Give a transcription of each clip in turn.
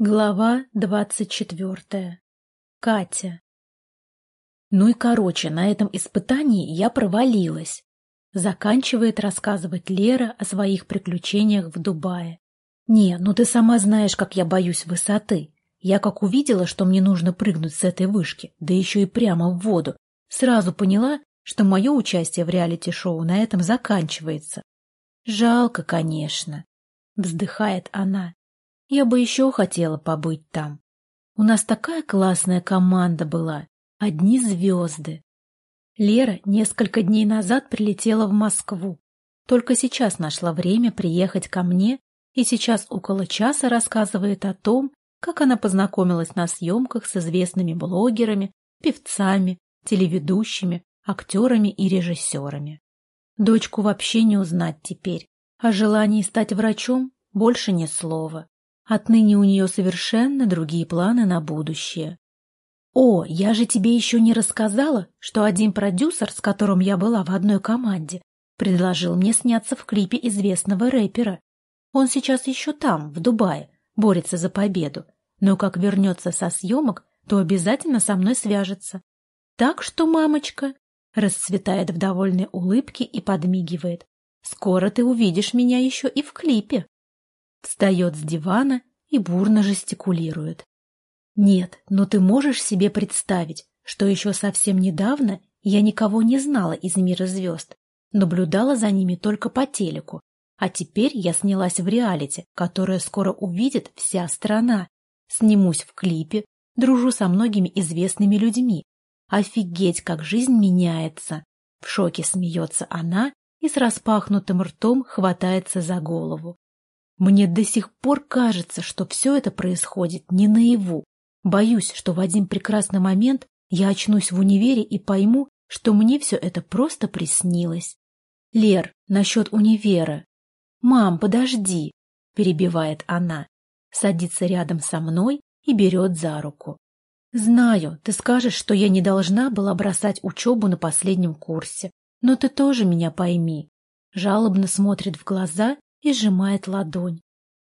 Глава двадцать четвертая. Катя. Ну и короче, на этом испытании я провалилась. Заканчивает рассказывать Лера о своих приключениях в Дубае. Не, ну ты сама знаешь, как я боюсь высоты. Я как увидела, что мне нужно прыгнуть с этой вышки, да еще и прямо в воду, сразу поняла, что мое участие в реалити-шоу на этом заканчивается. Жалко, конечно. Вздыхает она. Я бы еще хотела побыть там. У нас такая классная команда была. Одни звезды. Лера несколько дней назад прилетела в Москву. Только сейчас нашла время приехать ко мне и сейчас около часа рассказывает о том, как она познакомилась на съемках с известными блогерами, певцами, телеведущими, актерами и режиссерами. Дочку вообще не узнать теперь. О желании стать врачом больше ни слова. Отныне у нее совершенно другие планы на будущее. «О, я же тебе еще не рассказала, что один продюсер, с которым я была в одной команде, предложил мне сняться в клипе известного рэпера. Он сейчас еще там, в Дубае, борется за победу, но как вернется со съемок, то обязательно со мной свяжется. Так что, мамочка, расцветает в довольной улыбке и подмигивает. Скоро ты увидишь меня еще и в клипе встает с дивана и бурно жестикулирует. Нет, но ты можешь себе представить, что еще совсем недавно я никого не знала из мира звезд, наблюдала за ними только по телеку, а теперь я снялась в реалити, которое скоро увидит вся страна. Снимусь в клипе, дружу со многими известными людьми. Офигеть, как жизнь меняется. В шоке смеется она и с распахнутым ртом хватается за голову. Мне до сих пор кажется, что все это происходит не наяву. Боюсь, что в один прекрасный момент я очнусь в универе и пойму, что мне все это просто приснилось. Лер, насчет универа. Мам, подожди, перебивает она, садится рядом со мной и берет за руку. Знаю, ты скажешь, что я не должна была бросать учебу на последнем курсе, но ты тоже меня пойми. Жалобно смотрит в глаза и сжимает ладонь.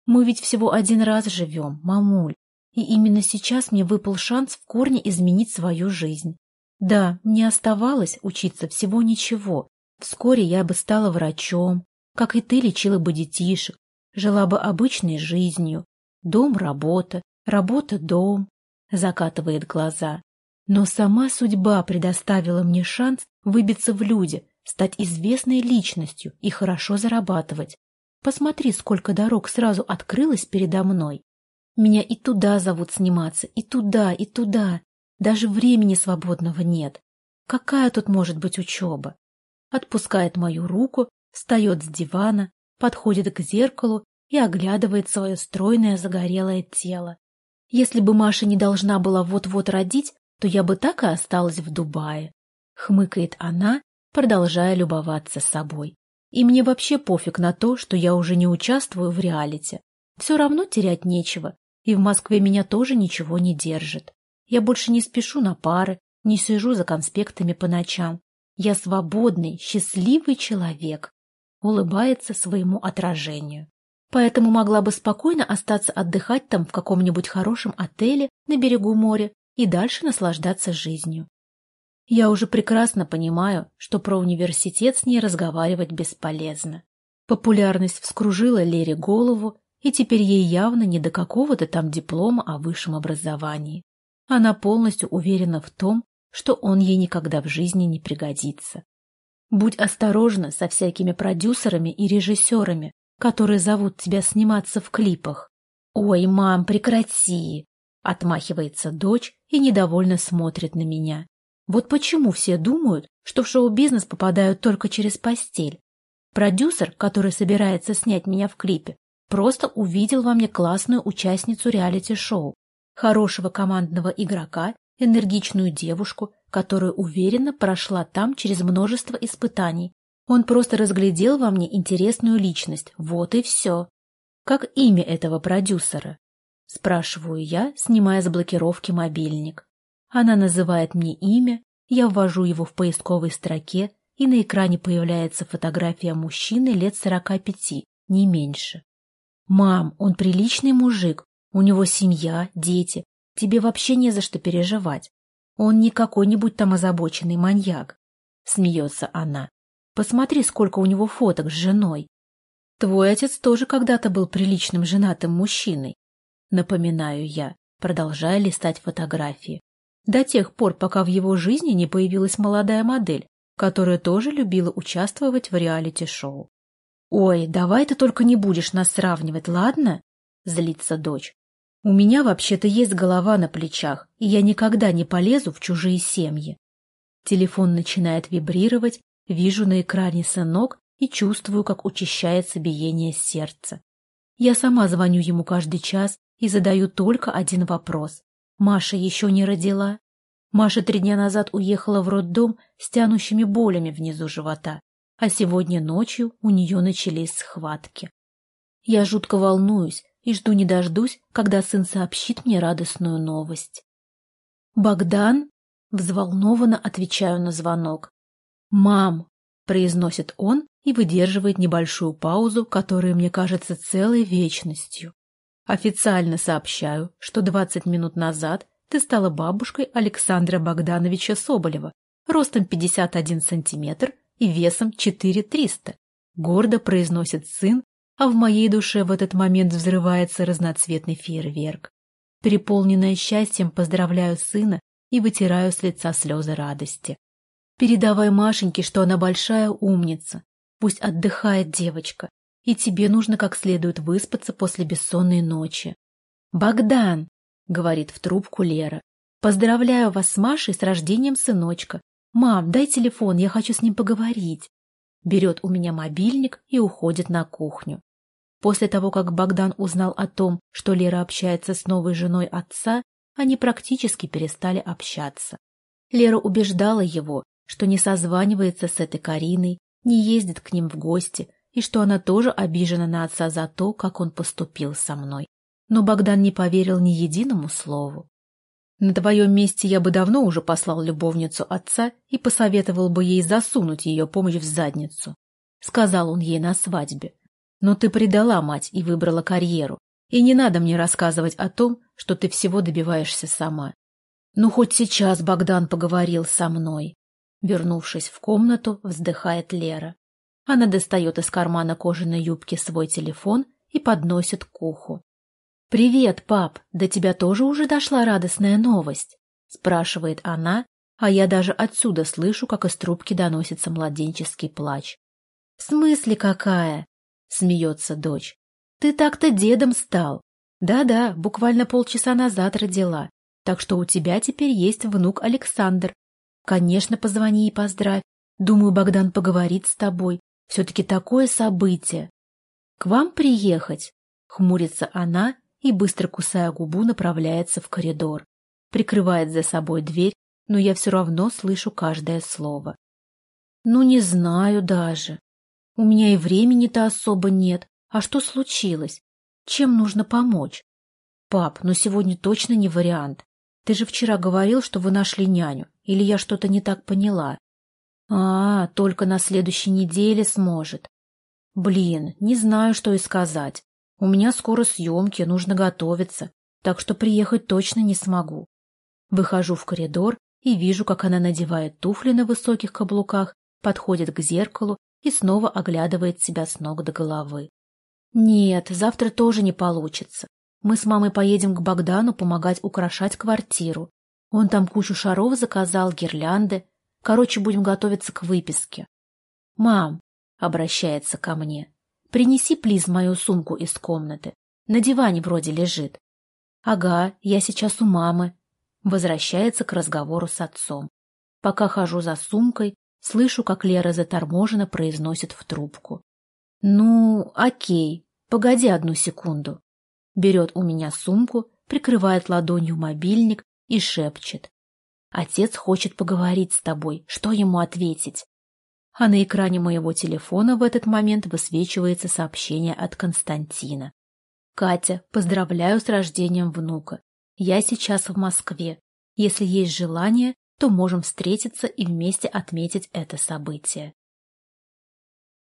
Мы ведь всего один раз живем, мамуль, и именно сейчас мне выпал шанс в корне изменить свою жизнь. Да, мне оставалось учиться всего ничего. Вскоре я бы стала врачом, как и ты лечила бы детишек, жила бы обычной жизнью. Дом — работа, работа — дом. Закатывает глаза. Но сама судьба предоставила мне шанс выбиться в люди, стать известной личностью и хорошо зарабатывать. Посмотри, сколько дорог сразу открылось передо мной. Меня и туда зовут сниматься, и туда, и туда. Даже времени свободного нет. Какая тут может быть учеба? Отпускает мою руку, встает с дивана, подходит к зеркалу и оглядывает свое стройное загорелое тело. Если бы Маша не должна была вот-вот родить, то я бы так и осталась в Дубае. Хмыкает она, продолжая любоваться собой. И мне вообще пофиг на то, что я уже не участвую в реалити. Все равно терять нечего, и в Москве меня тоже ничего не держит. Я больше не спешу на пары, не сижу за конспектами по ночам. Я свободный, счастливый человек, улыбается своему отражению. Поэтому могла бы спокойно остаться отдыхать там в каком-нибудь хорошем отеле на берегу моря и дальше наслаждаться жизнью. Я уже прекрасно понимаю, что про университет с ней разговаривать бесполезно. Популярность вскружила Лере голову, и теперь ей явно не до какого-то там диплома о высшем образовании. Она полностью уверена в том, что он ей никогда в жизни не пригодится. Будь осторожна со всякими продюсерами и режиссерами, которые зовут тебя сниматься в клипах. «Ой, мам, прекрати!» — отмахивается дочь и недовольно смотрит на меня. Вот почему все думают, что в шоу-бизнес попадают только через постель. Продюсер, который собирается снять меня в клипе, просто увидел во мне классную участницу реалити-шоу, хорошего командного игрока, энергичную девушку, которая уверенно прошла там через множество испытаний. Он просто разглядел во мне интересную личность, вот и все. Как имя этого продюсера? Спрашиваю я, снимая с блокировки мобильник. Она называет мне имя, я ввожу его в поисковой строке, и на экране появляется фотография мужчины лет сорока пяти, не меньше. «Мам, он приличный мужик, У него семья, дети. Тебе вообще не за что переживать. Он не какой-нибудь там озабоченный маньяк. Смеется она. Посмотри, сколько у него фоток с женой. Твой отец тоже когда-то был приличным женатым мужчиной. Напоминаю я, продолжая листать фотографии. До тех пор, пока в его жизни не появилась молодая модель, которая тоже любила участвовать в реалити-шоу. «Ой, давай ты только не будешь нас сравнивать, ладно?» — злится дочь. «У меня вообще-то есть голова на плечах, и я никогда не полезу в чужие семьи». Телефон начинает вибрировать, вижу на экране сынок и чувствую, как учащается биение сердца. Я сама звоню ему каждый час и задаю только один вопрос. Маша еще не родила? Маша три дня назад уехала в роддом с тянущими болями внизу живота а сегодня ночью у нее начались схватки. Я жутко волнуюсь и жду не дождусь, когда сын сообщит мне радостную новость. «Богдан?» — взволнованно отвечаю на звонок. «Мам!» — произносит он и выдерживает небольшую паузу, которая мне кажется целой вечностью. Официально сообщаю, что двадцать минут назад ты стала бабушкой Александра Богдановича Соболева, ростом 51 сантиметр и весом 4300. Гордо произносит сын, а в моей душе в этот момент взрывается разноцветный фейерверк. Переполненная счастьем поздравляю сына и вытираю с лица слезы радости. Передавай Машеньке, что она большая умница. Пусть отдыхает девочка, и тебе нужно как следует выспаться после бессонной ночи. «Богдан!» — говорит в трубку Лера. «Поздравляю вас с Машей с рождением сыночка. «Мам, дай телефон, я хочу с ним поговорить». Берет у меня мобильник и уходит на кухню. После того, как Богдан узнал о том, что Лера общается с новой женой отца, они практически перестали общаться. Лера убеждала его, что не созванивается с этой Кариной, не ездит к ним в гости, и что она тоже обижена на отца за то, как он поступил со мной. Но Богдан не поверил ни единому слову. На твоем месте я бы давно уже послал любовницу отца и посоветовал бы ей засунуть ее помощь в задницу. Сказал он ей на свадьбе. Но ты предала мать и выбрала карьеру. И не надо мне рассказывать о том, что ты всего добиваешься сама. Ну, хоть сейчас Богдан поговорил со мной. Вернувшись в комнату, вздыхает Лера. Она достает из кармана кожаной юбки свой телефон и подносит к уху. «Привет, пап, до тебя тоже уже дошла радостная новость?» — спрашивает она, а я даже отсюда слышу, как из трубки доносится младенческий плач. «В смысле какая?» — смеется дочь. «Ты так-то дедом стал. Да-да, буквально полчаса назад родила, так что у тебя теперь есть внук Александр. Конечно, позвони и поздравь. Думаю, Богдан поговорит с тобой. Все-таки такое событие. К вам приехать?» — хмурится она и, быстро кусая губу, направляется в коридор. Прикрывает за собой дверь, но я все равно слышу каждое слово. Ну, не знаю даже. У меня и времени-то особо нет. А что случилось? Чем нужно помочь? Пап, ну сегодня точно не вариант. Ты же вчера говорил, что вы нашли няню. Или я что-то не так поняла? А, только на следующей неделе сможет. Блин, не знаю, что и сказать. У меня скоро съемки, нужно готовиться, так что приехать точно не смогу. Выхожу в коридор и вижу, как она надевает туфли на высоких каблуках, подходит к зеркалу и снова оглядывает себя с ног до головы. Нет, завтра тоже не получится. Мы с мамой поедем к Богдану помогать украшать квартиру. Он там кучу шаров заказал, гирлянды. Короче, будем готовиться к выписке. «Мам», — обращается ко мне, Принеси, плиз, мою сумку из комнаты. На диване вроде лежит. Ага, я сейчас у мамы. Возвращается к разговору с отцом. Пока хожу за сумкой, слышу, как Лера заторможенно произносит в трубку. Ну, окей, погоди одну секунду. Берет у меня сумку, прикрывает ладонью мобильник и шепчет. Отец хочет поговорить с тобой. Что ему ответить? а на экране моего телефона в этот момент высвечивается сообщение от Константина. «Катя, поздравляю с рождением внука. Я сейчас в Москве. Если есть желание, то можем встретиться и вместе отметить это событие.